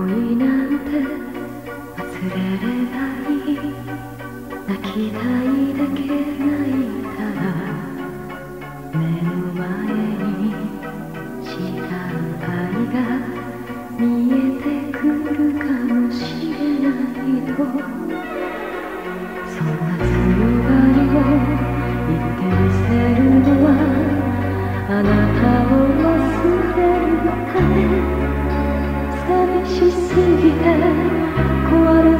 恋なんて忘れればいい泣きたいだけ泣いたら目の前にした愛が見えてくるかもしれないとそんな強がりを言ってみせるのはあなたを忘れるためしすぎて壊れ